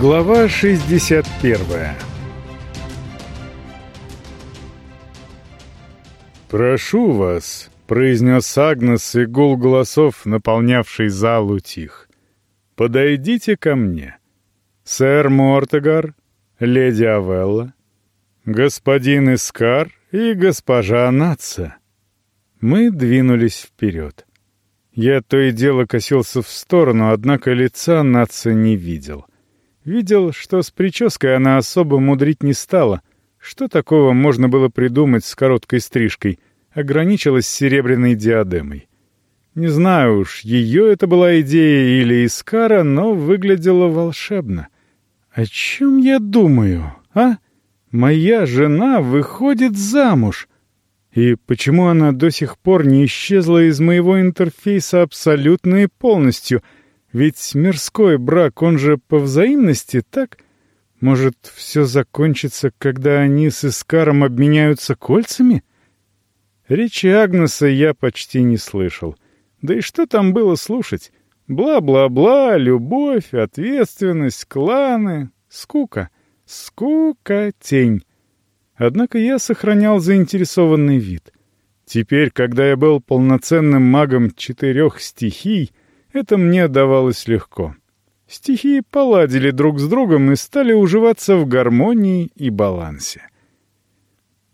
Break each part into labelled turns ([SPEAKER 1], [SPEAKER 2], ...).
[SPEAKER 1] Глава 61 «Прошу вас», — произнес Агнес, и гул голосов, наполнявший зал, утих. «Подойдите ко мне. Сэр Мортегар, леди Авелла, господин Искар и госпожа Наца». Мы двинулись вперед. Я то и дело косился в сторону, однако лица Наца не видел. Видел, что с прической она особо мудрить не стала. Что такого можно было придумать с короткой стрижкой? Ограничилась серебряной диадемой. Не знаю уж, ее это была идея или Искара, но выглядело волшебно. О чем я думаю, а? Моя жена выходит замуж. И почему она до сих пор не исчезла из моего интерфейса абсолютно и полностью — ведь мирской брак, он же по взаимности, так? Может, все закончится, когда они с Искаром обменяются кольцами? Речи Агнеса я почти не слышал. Да и что там было слушать? Бла-бла-бла, любовь, ответственность, кланы, скука. Скука, тень. Однако я сохранял заинтересованный вид. Теперь, когда я был полноценным магом четырех стихий, это мне давалось легко. Стихии поладили друг с другом и стали уживаться в гармонии и балансе.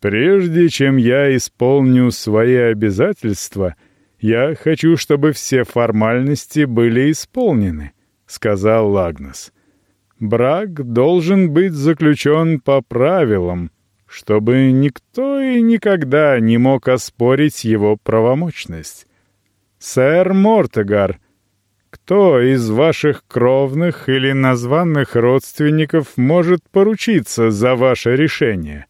[SPEAKER 1] «Прежде чем я исполню свои обязательства, я хочу, чтобы все формальности были исполнены», — сказал Лагнес. «Брак должен быть заключен по правилам, чтобы никто и никогда не мог оспорить его правомочность. Сэр Мортегар — кто из ваших кровных или названных родственников может поручиться за ваше решение?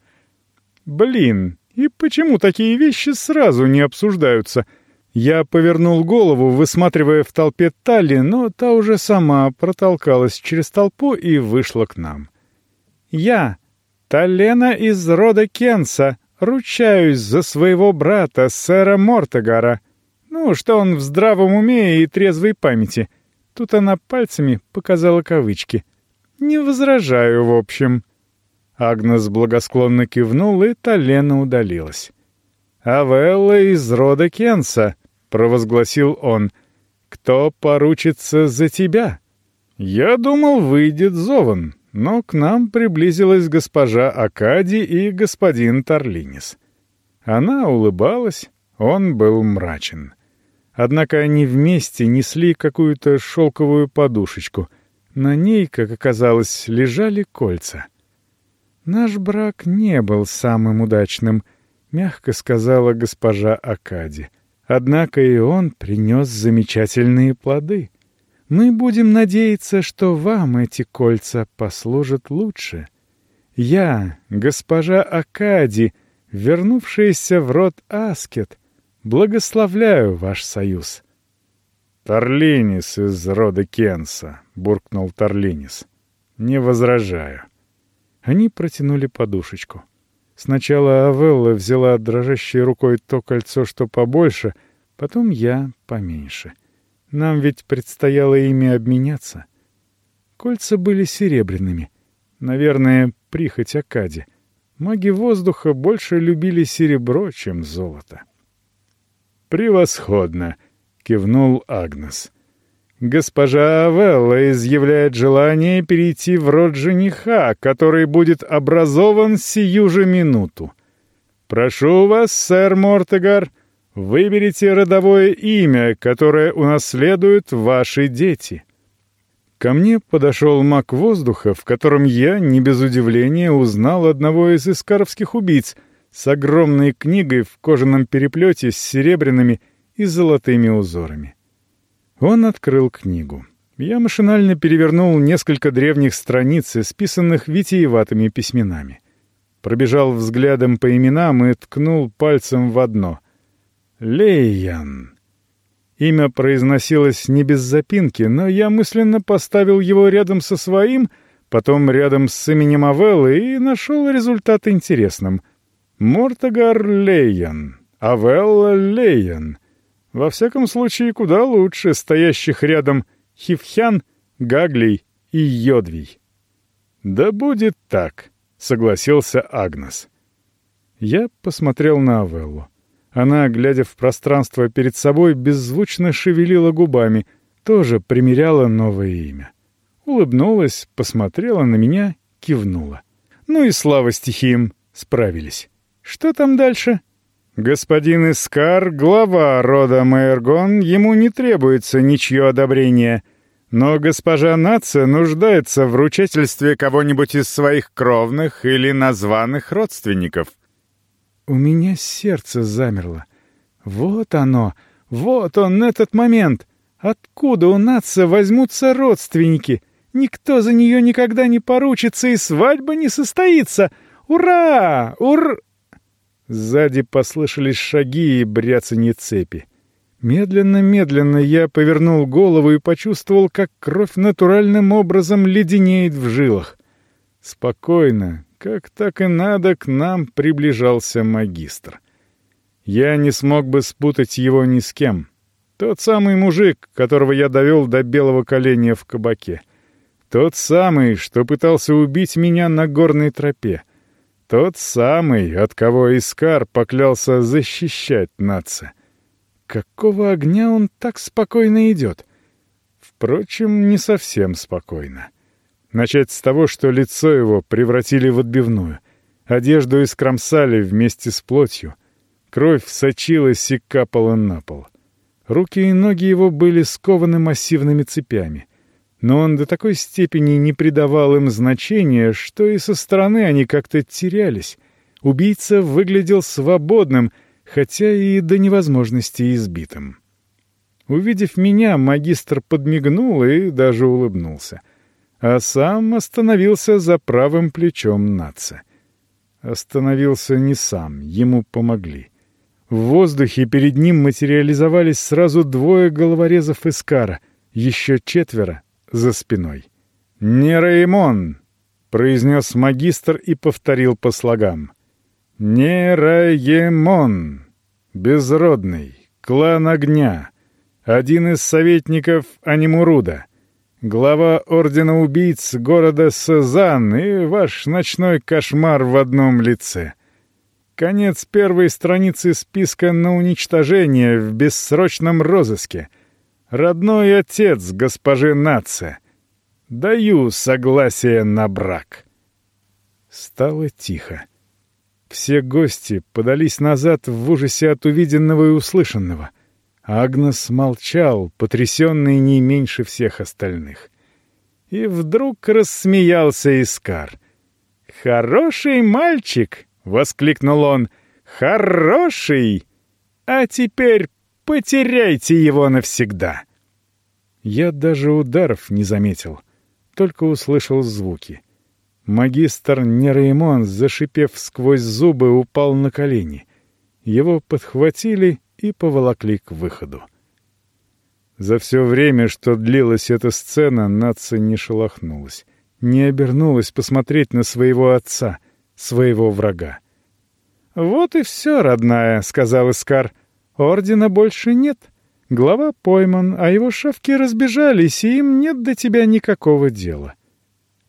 [SPEAKER 1] Блин, и почему такие вещи сразу не обсуждаются? Я повернул голову, высматривая в толпе Талли, но та уже сама протолкалась через толпу и вышла к нам. «Я, Талена из рода Кенса, ручаюсь за своего брата, сэра Мортогара», ну, что он в здравом уме и трезвой памяти. Тут она пальцами показала кавычки. «Не возражаю, в общем». Агнес благосклонно кивнул, и Талена удалилась. «Авелла из рода Кенса», — провозгласил он. «Кто поручится за тебя?» «Я думал, выйдет Зован, но к нам приблизилась госпожа Акади и господин Тарлинис. Она улыбалась, он был мрачен. Однако они вместе несли какую-то шелковую подушечку. На ней, как оказалось, лежали кольца. «Наш брак не был самым удачным», — мягко сказала госпожа Акади. «Однако и он принес замечательные плоды. Мы будем надеяться, что вам эти кольца послужат лучше. Я, госпожа Акади, вернувшаяся в род Аскет, — Благословляю ваш союз. Торлинис из рода Кенса, буркнул Торлинис. Не возражаю. Они протянули подушечку. Сначала Авелла взяла дрожащей рукой то кольцо, что побольше, потом я поменьше. Нам ведь предстояло ими обменяться. Кольца были серебряными. Наверное, прихоть Акади. Маги воздуха больше любили серебро, чем золото. «Превосходно!» — кивнул Агнес. «Госпожа Авелла изъявляет желание перейти в род жениха, который будет образован сию же минуту. Прошу вас, сэр Мортегар, выберите родовое имя, которое унаследуют ваши дети». Ко мне подошел маг воздуха, в котором я, не без удивления, узнал одного из искаровских убийц — с огромной книгой в кожаном переплете с серебряными и золотыми узорами. Он открыл книгу. Я машинально перевернул несколько древних страниц, исписанных витиеватыми письменами. Пробежал взглядом по именам и ткнул пальцем в одно. «Лейян». Имя произносилось не без запинки, но я мысленно поставил его рядом со своим, потом рядом с именем Авеллы и нашел результат интересным — Мортогар Лейен, Авелла Лейен. Во всяком случае, куда лучше стоящих рядом Хивхян, Гаглей и Йодвий. «Да будет так», — согласился Агнес. Я посмотрел на Авеллу. Она, глядя в пространство перед собой, беззвучно шевелила губами, тоже примеряла новое имя. Улыбнулась, посмотрела на меня, кивнула. Ну и слава стихиям, справились. Что там дальше? Господин Искар, глава рода Майергон, ему не требуется ничье одобрение. Но госпожа Наца нуждается в ручательстве кого-нибудь из своих кровных или названных родственников. У меня сердце замерло. Вот оно, вот он, этот момент. Откуда у Наца возьмутся родственники? Никто за нее никогда не поручится, и свадьба не состоится. Ура! Ур...» Сзади послышались шаги и бряцанье цепи. Медленно-медленно я повернул голову и почувствовал, как кровь натуральным образом леденеет в жилах. Спокойно, как так и надо, к нам приближался магистр. Я не смог бы спутать его ни с кем. Тот самый мужик, которого я довел до белого коленя в кабаке — тот самый, что пытался убить меня на горной тропе. Тот самый, от кого Искар поклялся защищать нация. Какого огня он так спокойно идет? Впрочем, не совсем спокойно. Начать с того, что лицо его превратили в отбивную. Одежду искромсали вместе с плотью. Кровь сочилась и капала на пол. Руки и ноги его были скованы массивными цепями — но он до такой степени не придавал им значения, что и со стороны они как-то терялись. Убийца выглядел свободным, хотя и до невозможности избитым. Увидев меня, магистр подмигнул и даже улыбнулся. А сам остановился за правым плечом наца. Остановился не сам, ему помогли. В воздухе перед ним материализовались сразу двое головорезов Искара, еще четверо за спиной. «Не Раймон!» — произнес магистр и повторил по слогам. «Не Раймон! Безродный, клан огня, один из советников Анимуруда, глава Ордена Убийц города Сазан и ваш ночной кошмар в одном лице». Конец первой страницы списка на уничтожение в бессрочном розыске — Родной отец госпожи Наце. Даю согласие на брак. Стало тихо. Все гости подались назад в ужасе от увиденного и услышанного. Агнес молчал, потрясенный не меньше всех остальных. И вдруг рассмеялся Искар. «Хороший мальчик!» — воскликнул он. «Хороший! А теперь Потеряйте его навсегда!» Я даже ударов не заметил, только услышал звуки. Магистр Нереймон, зашипев сквозь зубы, упал на колени. Его подхватили и поволокли к выходу. За все время, что длилась эта сцена, нация не шелохнулась, не обернулась посмотреть на своего отца, своего врага. «Вот и все, родная», — сказал Искар, — Ордена больше нет. Глава пойман, а его шавки разбежались, и им нет до тебя никакого дела».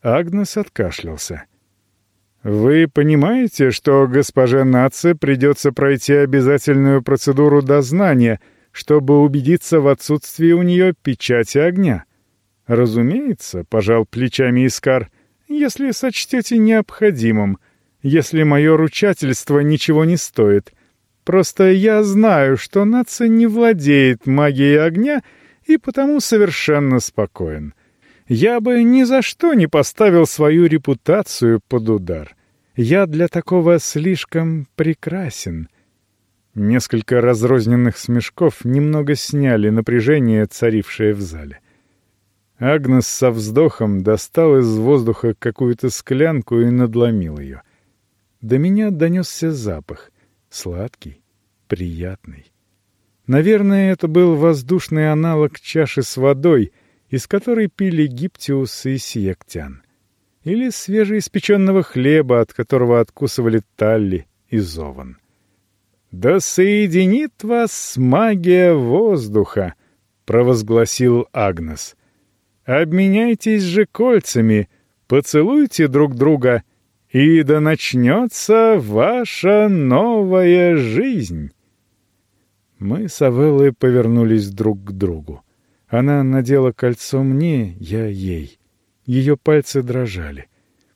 [SPEAKER 1] Агнес откашлялся. «Вы понимаете, что госпоже Наце придется пройти обязательную процедуру дознания, чтобы убедиться в отсутствии у нее печати огня?» «Разумеется», — пожал плечами Искар, — «если сочтете необходимым, если мое ручательство ничего не стоит. Просто я знаю, что нация не владеет магией огня и потому совершенно спокоен. Я бы ни за что не поставил свою репутацию под удар. Я для такого слишком прекрасен. Несколько разрозненных смешков немного сняли напряжение, царившее в зале. Агнес со вздохом достал из воздуха какую-то склянку и надломил ее. До меня донесся запах — Сладкий, приятный. Наверное, это был воздушный аналог чаши с водой, из которой пили гиптиус и сиектян. Или свежеиспеченного хлеба, от которого откусывали талли и зован. «Да соединит вас магия воздуха!» — провозгласил Агнес. «Обменяйтесь же кольцами, Поцелуйте друг друга, и да начнется ваша новая жизнь. Мы с Авеллой повернулись друг к другу. Она надела кольцо мне, я ей. Ее пальцы дрожали.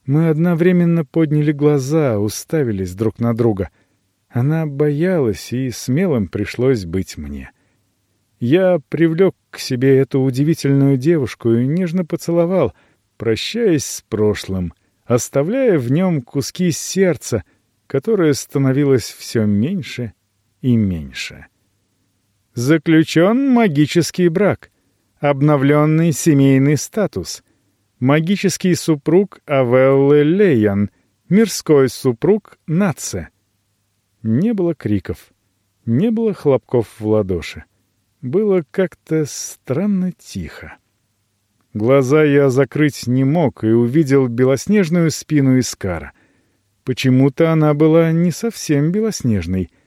[SPEAKER 1] Мы одновременно подняли глаза, уставились друг на друга. Она боялась, и смелым пришлось быть мне. Я привлек к себе эту удивительную девушку и нежно поцеловал, прощаясь с прошлым, оставляя в нем куски сердца, которое становилось все меньше и меньше. Заключен магический брак, обновленный семейный статус, магический супруг Авеллы Лейян, мирской супруг Наце. Не было криков, не было хлопков в ладоши. Было как-то странно тихо. Глаза я закрыть не мог и увидел белоснежную спину Искара. Почему-то она была не совсем белоснежной —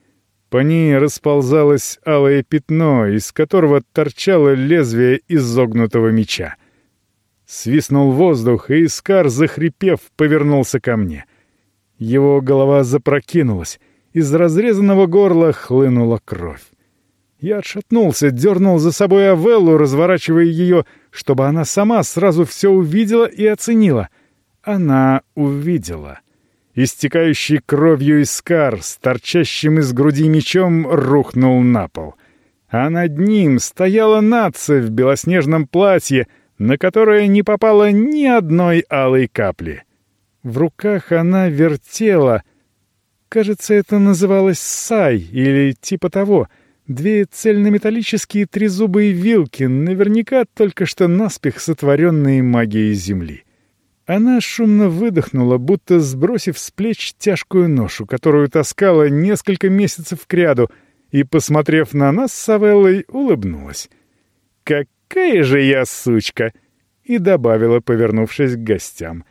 [SPEAKER 1] по ней расползалось алое пятно, из которого торчало лезвие изогнутого меча. Свистнул воздух, и Искар, захрипев, повернулся ко мне. Его голова запрокинулась, из разрезанного горла хлынула кровь. Я отшатнулся, дернул за собой Авеллу, разворачивая ее, чтобы она сама сразу все увидела и оценила. Она увидела. Истекающий кровью Искар с торчащим из груди мечом рухнул на пол. А над ним стояла нация в белоснежном платье, на которое не попало ни одной алой капли. В руках она вертела... Кажется, это называлось сай или типа того. Две цельнометаллические трезубые вилки, наверняка только что наспех сотворенные магией Земли. Она шумно выдохнула, будто сбросив с плеч тяжкую ношу, которую таскала несколько месяцев кряду, и, посмотрев на нас с Савеллой, улыбнулась. «Какая же я сучка!» и добавила, повернувшись к гостям.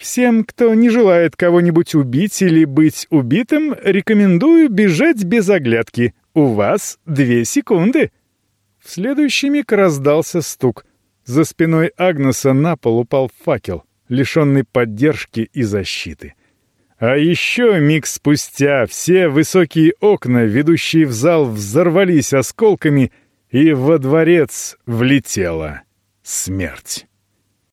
[SPEAKER 1] «Всем, кто не желает кого-нибудь убить или быть убитым, рекомендую бежать без оглядки. У вас две секунды!» В следующий миг раздался стук. За спиной Агнеса на пол упал факел лишенный поддержки и защиты. А еще миг спустя все высокие окна, ведущие в зал, взорвались осколками, и во дворец влетела смерть.